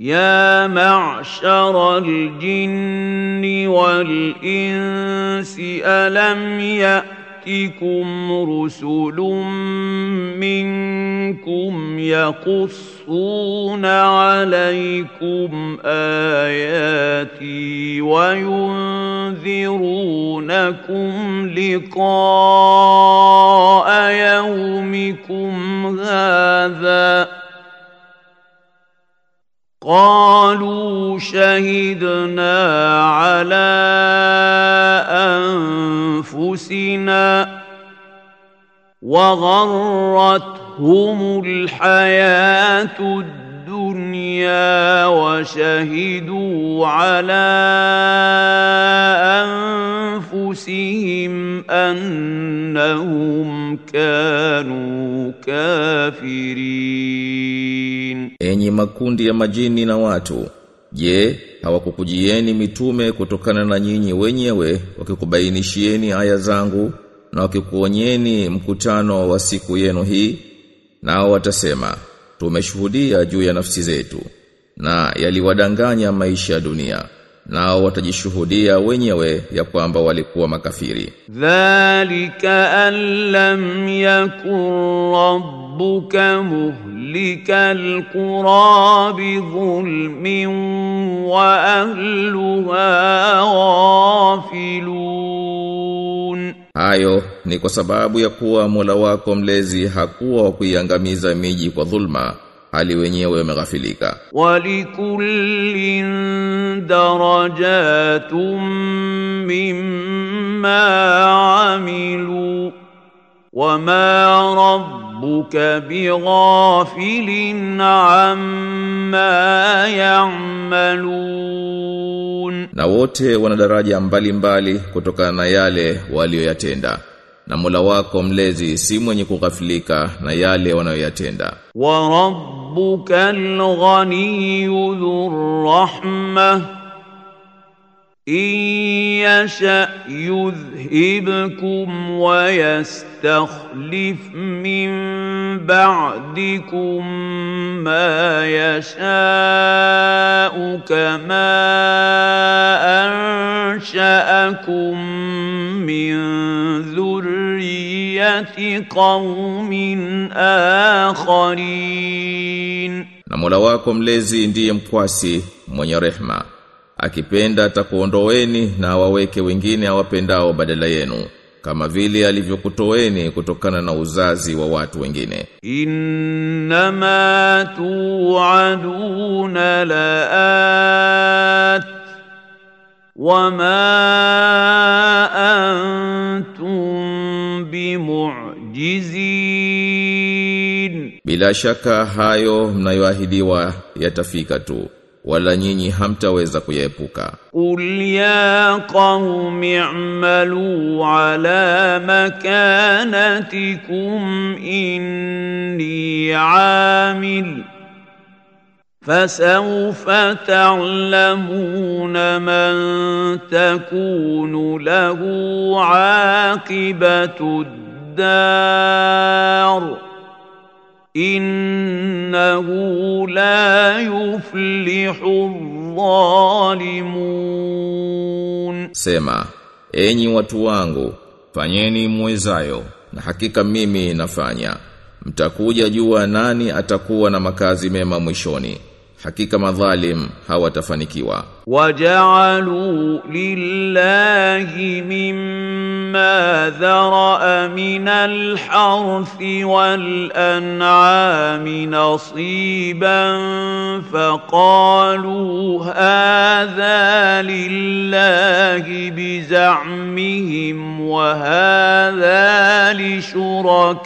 يا معشر الجن والإنس ألم يأتكم رسل منكم يقصون عليكم آياتي وينذرونكم لقاء يومكم هذا؟ قالوا شهدنا على أنفسنا وغرتهم الحياة الدنيا وشهدوا على انفسهم انهم كانوا كافرين Enyi makundi ya majini na watu, je, hawakukujieni mitume kutokana na nyinyi wenyewe wakikubainishieni aya zangu na wakikuonyeni mkutano wa siku yenu hii? Nao watasema, tumeshuhudia juu ya nafsi zetu na yaliwadanganya maisha ya dunia na watajishuhudia wenyewe ya kwamba walikuwa makafiri. Dhalika allam yakun rabbuka muhlikal qura bi dhulmin wa ahluha ghafilun Hayo ni kwa sababu ya kuwa Mola wako mlezi hakuwa kuiangamiza miji kwa dhulma hali wenyewe wameghafilika. Walikullin darajatum mimma amilu wama rabb rabbuka bighafilin amma ya'malun, na wote wana daraja mbalimbali kutokana na yale walioyatenda na Mola wako mlezi si mwenye kughafilika na yale wanayoyatenda. Wa rabbukal ghaniyyu dhur rahmah إن يشأ يذهبكم ويستخلف من بعدكم ما يشاء كما أنشأكم من ذرية قوم آخرين Na Mola wako mlezi ndiye mwenye rehma. akipenda atakuondoeni na awaweke wengine awapendao badala yenu kama vile alivyokutoeni kutokana na uzazi wa watu wengine. inma tu'aduna la'at wama antum bimu'jizin, bila shaka hayo mnayoahidiwa yatafika tu wala nyinyi hamtaweza kuyaepuka. Qul ya qaumi i'malu ala makanatikum inni 'amil فسوف تعلمون من تكون له عاقبة الدار إن innahu la yuflihu dhalimun, sema enyi watu wangu, fanyeni mwezayo, na hakika mimi nafanya. Mtakuja jua nani atakuwa na makazi mema mwishoni. Hakika madhalim hawatafanikiwa. وجعلوا لله مما ذرأ من الحرث والأنعام نصيبا فقالوا هذا لله بزعمهم وهذا لشركائنا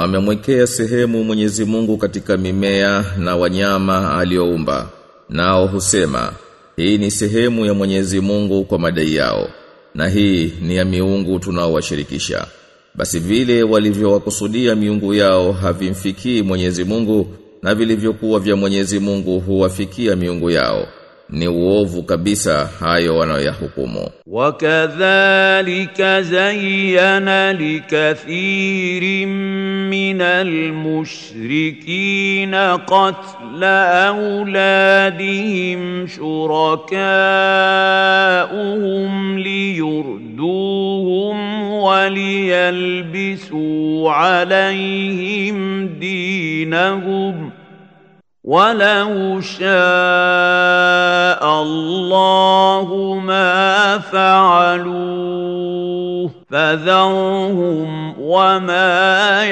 Na wamemwekea sehemu Mwenyezi Mungu katika mimea na wanyama alioumba nao husema hii ni sehemu ya Mwenyezi Mungu kwa madai yao na hii ni ya miungu tunaowashirikisha. Basi vile walivyowakusudia miungu yao havimfikii Mwenyezi Mungu na vilivyokuwa vya Mwenyezi Mungu huwafikia miungu yao ni uovu kabisa hayo wanayoyahukumu وكذلك زين لكثير من المشركين قتل أولادهم شركاؤهم ليردوهم وليلبسوا عليهم دينهم ولو شاء الله ما فعلوه فذرهم وما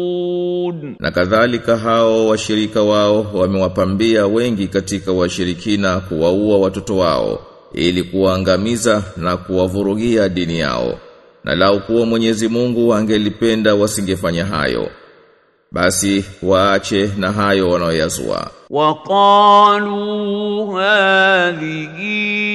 يفترون na kadhalika hao washirika wao wamewapambia wengi katika washirikina kuwaua watoto wao ili kuwaangamiza na kuwavurugia dini yao na lau kuwa Mwenyezi Mungu angelipenda wasingefanya hayo basi waache na hayo wanaoyazua. Waqalu hadhihi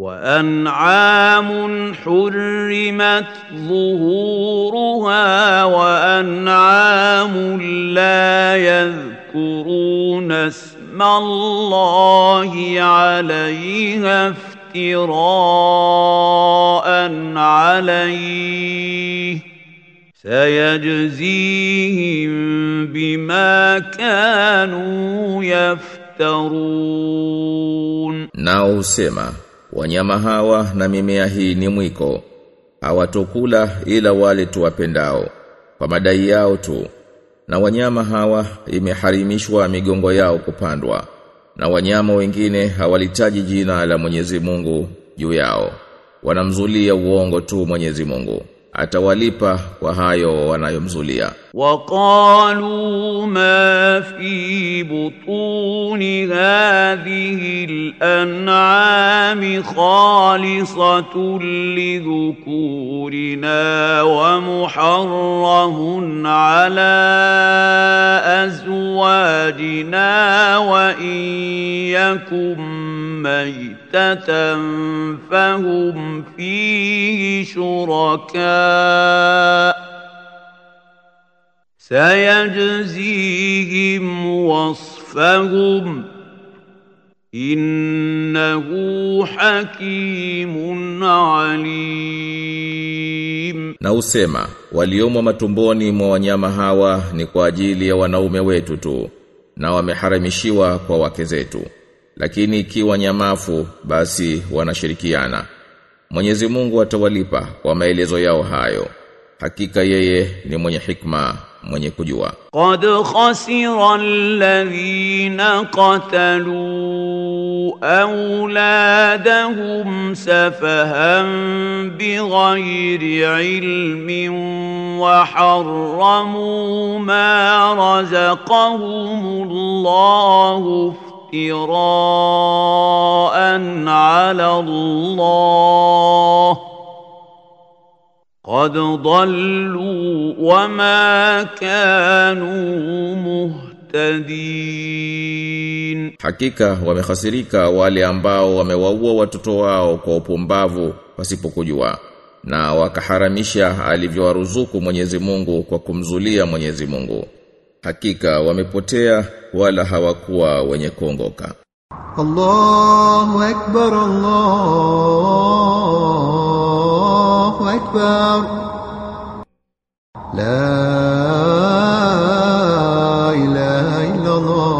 وأنعام حرمت ظهورها وأنعام لا يذكرون اسم الله عليها افتراء عليه سيجزيهم بما كانوا يفترون. nao husema wanyama hawa na mimea hii ni mwiko. Hawatokula ila wale tuwapendao kwa madai yao tu. Na wanyama hawa imeharimishwa migongo yao kupandwa. Na wanyama wengine hawalitaji jina la Mwenyezi Mungu juu yao. Wanamzulia uongo tu Mwenyezi Mungu atawalipa kwa hayo wanayomzulia وقالوا ما في بطون هذه الأنعام خالصة لذكورنا ومحرم على أزواجنا وإن يكن ميتة فهم فيه شركاء سيجزيهم وصفهم إنه حكيم عليم na usema waliomo matumboni mwa wanyama hawa ni kwa ajili ya wanaume wetu tu na wameharamishiwa kwa wake zetu Lakini ikiwa nyamafu basi wanashirikiana Mwenyezi Mungu atawalipa kwa maelezo yao hayo hakika yeye ni mwenye hikma mwenye kujua قد خسر الذين قتلوا أولادهم سفها بغير علم وحرموا ما رزقهم الله افتراء على الله قد ضلوا وما كانوا مهتدين Hakika wamehasirika wale ambao wamewaua watoto wao kwa upumbavu pasipokujua na wakaharamisha alivyowaruzuku Mwenyezi Mungu kwa kumzulia Mwenyezi Mungu. hakika wamepotea wala hawakuwa wenye kuongoka. Allahu akbar Allahu akbar. La ilaha illa Allah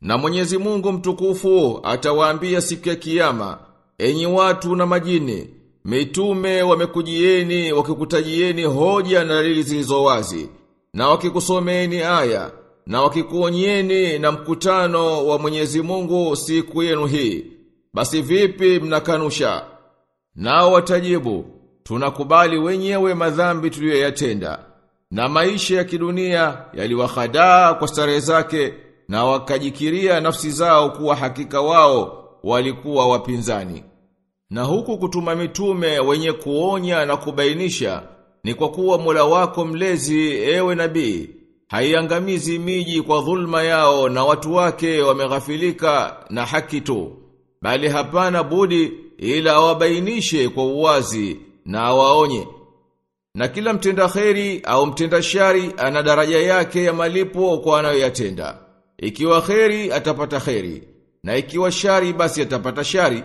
Na Mwenyezi Mungu mtukufu atawaambia siku ya kiyama enyi watu na majini mitume wamekujieni wakikutajieni hoja na dalili zilizo wazi. na wakikusomeni aya na wakikuonyeni na mkutano wa Mwenyezi Mungu siku yenu hii. Basi vipi mnakanusha? Nao watajibu tunakubali wenyewe madhambi tuliyoyatenda. Na maisha ya kidunia yaliwahadaa kwa starehe zake na wakajikiria nafsi zao kuwa hakika wao walikuwa wapinzani na huku kutuma mitume wenye kuonya na kubainisha ni kwa kuwa Mola wako mlezi ewe nabii haiangamizi miji kwa dhulma yao na watu wake wameghafilika na haki tu bali hapana budi ila awabainishe kwa uwazi na awaonye. Na kila mtenda kheri au mtenda shari ana daraja yake ya malipo kwa anayoyatenda. Ikiwa kheri atapata kheri na ikiwa shari basi atapata shari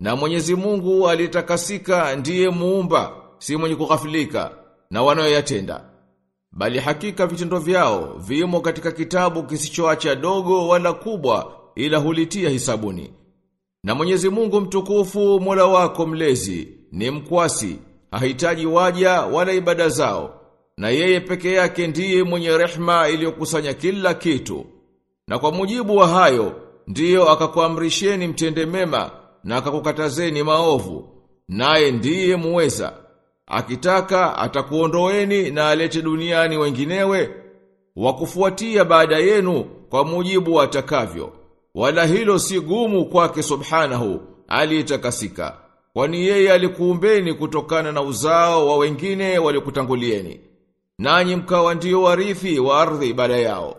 na Mwenyezi Mungu aliyetakasika ndiye muumba si mwenye kughafilika na wanayoyatenda. Bali hakika vitendo vyao vimo katika kitabu kisichoacha dogo wala kubwa ila hulitia hisabuni. Na Mwenyezi Mungu mtukufu Mola wako mlezi ni mkwasi hahitaji waja wala ibada zao na yeye peke yake ndiye mwenye rehma iliyokusanya kila kitu. Na kwa mujibu wa hayo ndiyo akakuamrisheni mtende mema na akakukatazeni maovu naye ndiye muweza. Akitaka atakuondoeni na alete duniani wenginewe wakufuatia baada yenu kwa mujibu atakavyo wala hilo si gumu kwake subhanahu aliyetakasika kwani yeye alikuumbeni kutokana na uzao wa wengine waliokutangulieni. Nanyi mkawa ndiyo warithi wa ardhi baada yao.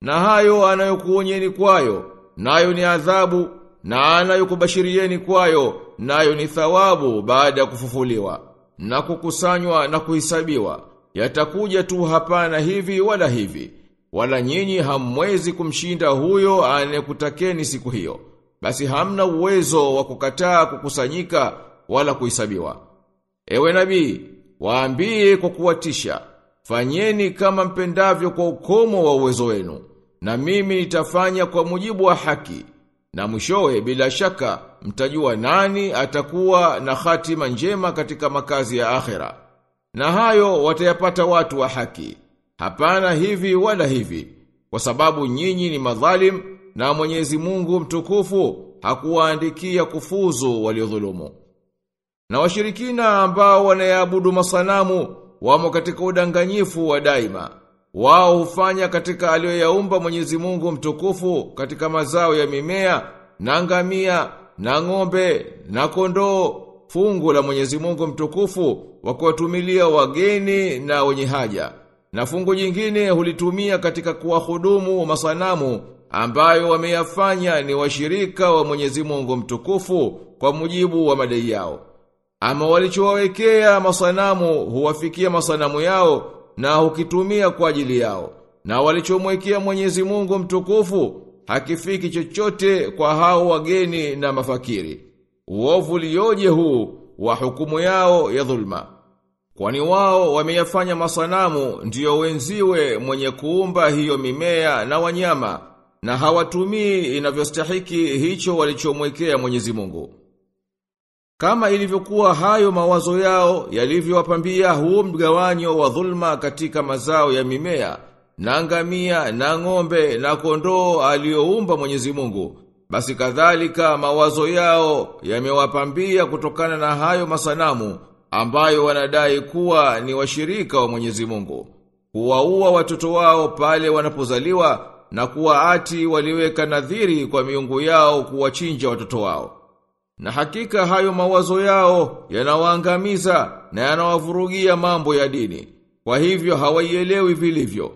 Na hayo anayokuonyeni kwayo nayo ni adhabu na anayokubashirieni kwayo nayo ni thawabu baada ya kufufuliwa na kukusanywa na kuhisabiwa yatakuja tu hapana hivi wala hivi. Wala nyinyi hamwezi kumshinda huyo anayekutakeni siku hiyo. Basi hamna uwezo wa kukataa kukusanyika wala kuhesabiwa. Ewe nabii waambie kwa kuwatisha fanyeni kama mpendavyo kwa ukomo wa uwezo wenu. Na mimi nitafanya kwa mujibu wa haki na mwishowe bila shaka mtajua nani atakuwa na hatima njema katika makazi ya akhera. Na hayo watayapata watu wa haki. Hapana hivi wala hivi. Kwa sababu nyinyi ni madhalim na Mwenyezi Mungu mtukufu hakuwaandikia kufuzu waliodhulumu. Na washirikina ambao wanayaabudu masanamu wamo katika udanganyifu wa daima wao hufanya katika aliyoyaumba Mwenyezi Mungu mtukufu katika mazao ya mimea na ngamia na ng'ombe na kondoo fungu la Mwenyezi Mungu mtukufu wa kuwatumilia wageni na wenye haja. Na fungu jingine hulitumia katika kuwahudumu masanamu ambayo wameyafanya ni washirika wa Mwenyezi Mungu mtukufu kwa mujibu wa madai yao. Ama walichowawekea masanamu huwafikia masanamu yao na hukitumia kwa ajili yao. Na walichomwekea Mwenyezi Mungu mtukufu hakifiki chochote kwa hao wageni na mafakiri. Uovu lioje huu wa hukumu yao ya dhulma. Kwani wao wameyafanya masanamu ndiyo wenziwe mwenye kuumba hiyo mimea na wanyama na hawatumii inavyostahiki hicho walichomwekea Mwenyezi Mungu kama ilivyokuwa hayo mawazo yao yalivyowapambia huo mgawanyo wa dhulma katika mazao ya mimea, na ngamia, na ng'ombe, na kondoo aliyoumba Mwenyezi Mungu. Basi kadhalika mawazo yao yamewapambia kutokana na hayo masanamu ambayo wanadai kuwa ni washirika wa Mwenyezi Mungu. Kuwaua watoto wao pale wanapozaliwa na kuwa ati waliweka nadhiri kwa miungu yao kuwachinja watoto wao. Na hakika hayo mawazo yao yanawaangamiza na yanawavurugia mambo ya dini. Kwa hivyo hawaielewi vilivyo.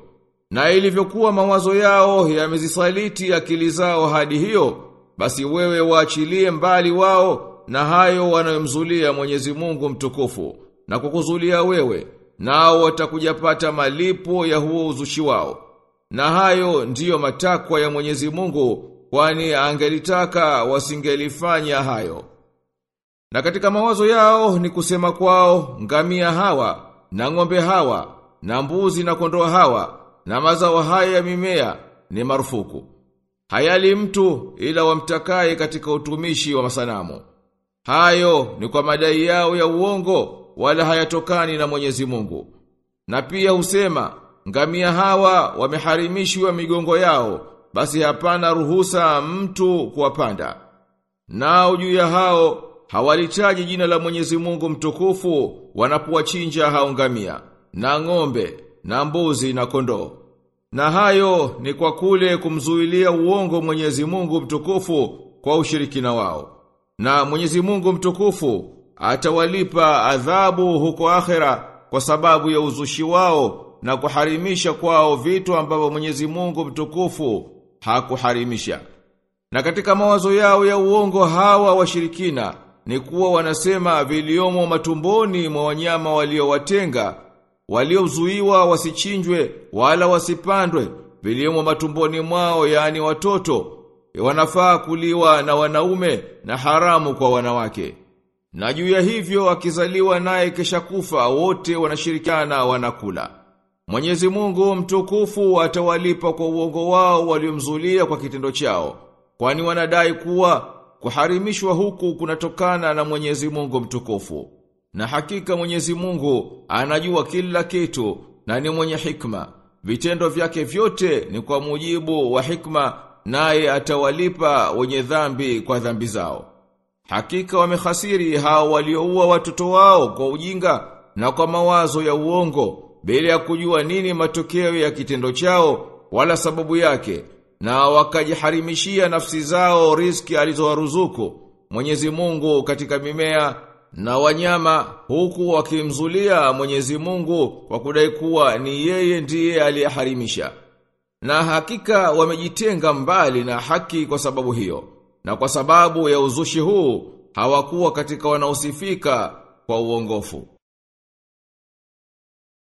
Na ilivyokuwa mawazo yao yamezisaliti akili zao hadi hiyo, basi wewe waachilie mbali wao na hayo wanayomzulia Mwenyezi Mungu mtukufu na kukuzulia wewe, nao watakujapata malipo ya huo uzushi wao. Na hayo ndiyo matakwa ya Mwenyezi Mungu kwani angelitaka wasingelifanya hayo. Na katika mawazo yao ni kusema kwao ngamia hawa na ng'ombe hawa na mbuzi na kondoo hawa na mazao haya ya mimea ni marufuku. Hayali mtu ila wamtakaye katika utumishi wa masanamu. Hayo ni kwa madai yao ya uongo wala hayatokani na Mwenyezi Mungu. Na pia husema ngamia hawa wameharimishwa migongo yao, basi hapana ruhusa mtu kuwapanda. Nao juu ya hao hawalichaji jina la Mwenyezi Mungu mtukufu wanapowachinja hao ngamia na ng'ombe na mbuzi na kondoo. Na hayo ni kwa kule kumzuilia uongo Mwenyezi Mungu mtukufu kwa ushirikina wao. Na Mwenyezi Mungu mtukufu atawalipa adhabu huko akhera kwa sababu ya uzushi wao na kuharimisha kwao vitu ambavyo Mwenyezi Mungu mtukufu hakuharimisha. Na katika mawazo yao ya uongo hawa washirikina ni kuwa wanasema viliomo matumboni mwa wanyama waliowatenga waliozuiwa wasichinjwe wala wasipandwe viliomo matumboni mwao yani watoto wanafaa kuliwa na wanaume na haramu kwa wanawake. Na juu ya hivyo akizaliwa naye kesha kufa wote wanashirikiana wanakula. Mwenyezi Mungu mtukufu atawalipa kwa uongo wao waliomzulia kwa kitendo chao. Kwani wanadai kuwa kuharimishwa huku kunatokana na Mwenyezi Mungu mtukufu. Na hakika Mwenyezi Mungu anajua kila kitu na ni mwenye hikma. Vitendo vyake vyote ni kwa mujibu wa hikma naye atawalipa wenye dhambi kwa dhambi zao. Hakika wamehasiri hao walioua watoto wao kwa ujinga na kwa mawazo ya uongo bila ya kujua nini matokeo ya kitendo chao wala sababu yake na wakajiharimishia nafsi zao riski alizowaruzuku Mwenyezi Mungu katika mimea na wanyama huku wakimzulia Mwenyezi Mungu kwa kudai kuwa ni yeye ndiye aliyeharimisha. Na hakika wamejitenga mbali na haki kwa sababu hiyo. Na kwa sababu ya uzushi huu hawakuwa katika wanaosifika kwa uongofu.